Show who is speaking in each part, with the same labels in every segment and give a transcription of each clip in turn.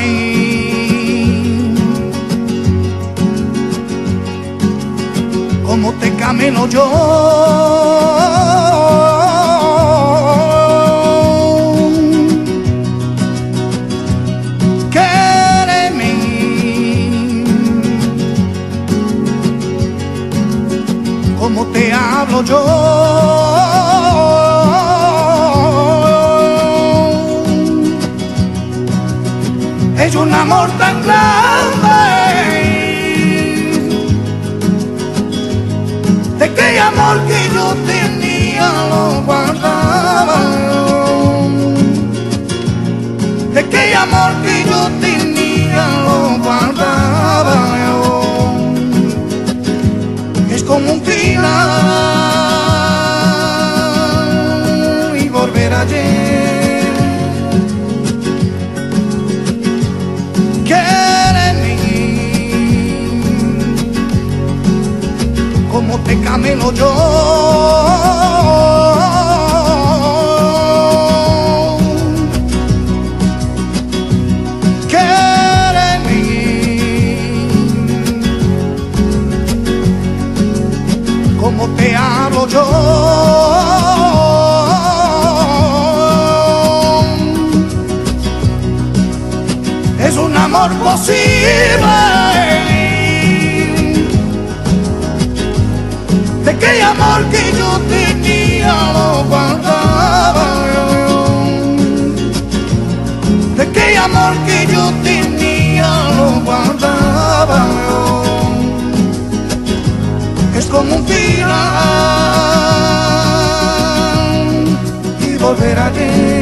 Speaker 1: mí. Como te camino yo. te hablo yo. Un amor tan grande. De aquel amor que yo tenía lo guardaba. De aquel amor que yo tenía lo guardaba. Es como un final como te camino yo. Te hablo yo. Es un amor posible de aquel amor que yo tenía lo guardaba de aquel amor que yo tenía lo guardaba es como un final y volver a ti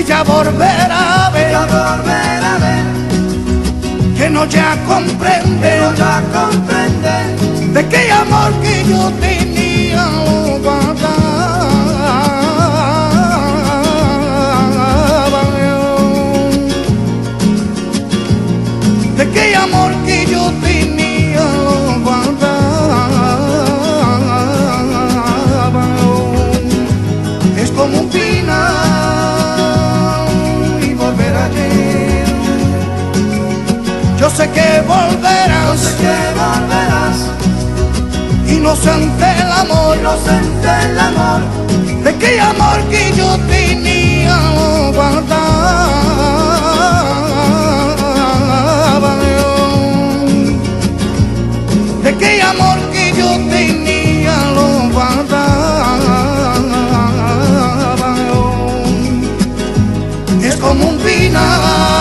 Speaker 1: y ya volver a ver,
Speaker 2: Ya volver a ver,
Speaker 1: que no ya comprende.
Speaker 2: Pero ya comprende
Speaker 1: inocente el amor, inocente el amor, de qué amor que yo tenía lo guardaba de qué amor que yo tenía lo guardaba es como un pinar.